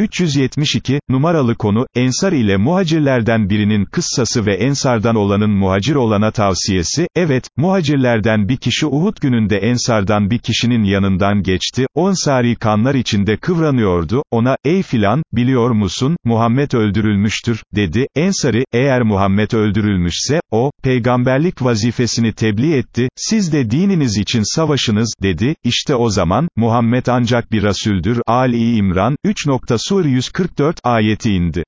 372, numaralı konu, Ensar ile muhacirlerden birinin kıssası ve Ensardan olanın muhacir olana tavsiyesi, evet, muhacirlerden bir kişi Uhud gününde Ensardan bir kişinin yanından geçti, o Ensari kanlar içinde kıvranıyordu, ona, ey filan, biliyor musun, Muhammed öldürülmüştür, dedi, Ensari, eğer Muhammed öldürülmüşse, o, peygamberlik vazifesini tebliğ etti, siz de dininiz için savaşınız, dedi, işte o zaman, Muhammed ancak bir Rasuldür, Ali İmran, 3. Sur 144 ayeti indi.